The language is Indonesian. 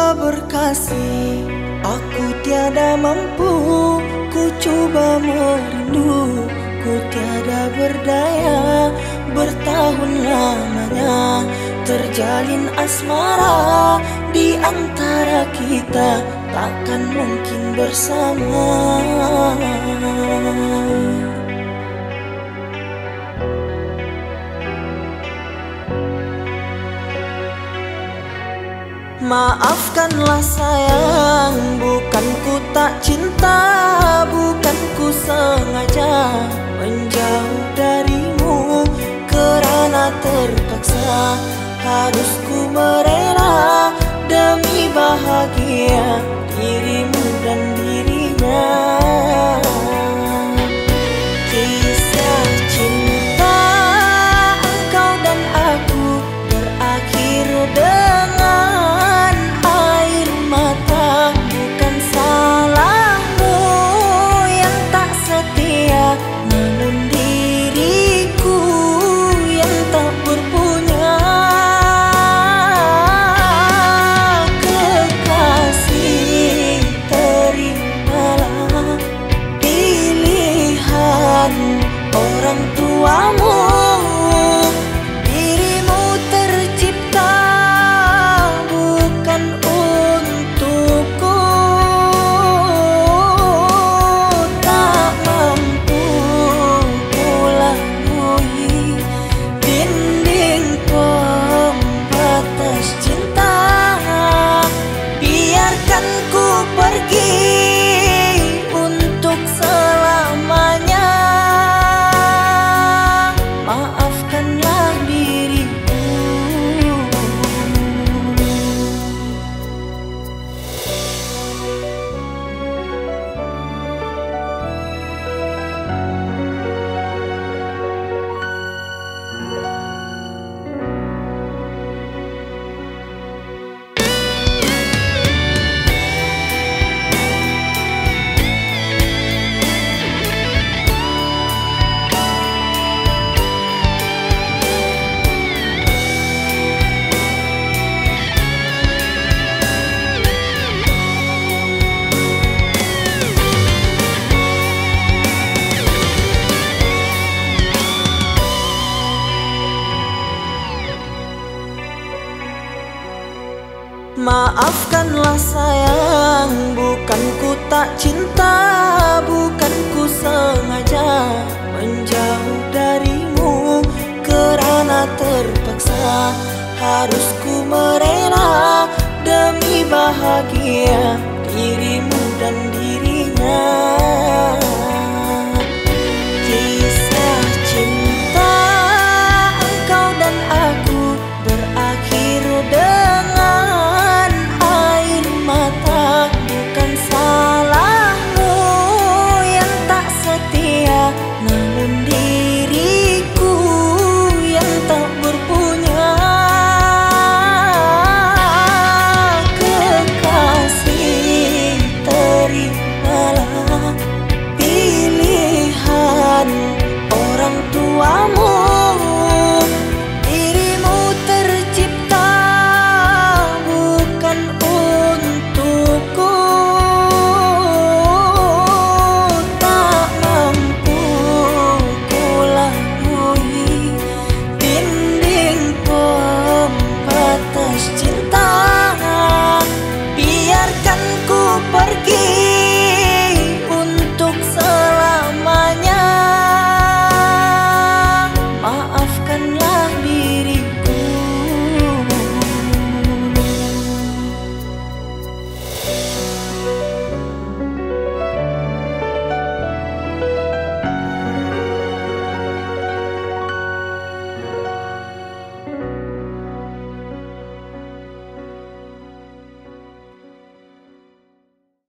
Berkasih, aku tiada mampu Ku coba merindu, ku tiada berdaya Bertahun lamanya terjalin asmara Di antara kita takkan mungkin bersama Maafkanlah sayang Bukan ku tak cinta Bukan ku sengaja Menjauh darimu. Kerana terpaksa Harus ku merela Demi bahagia Maafkanlah sayang Bukan ku tak cinta Bukan ku sengaja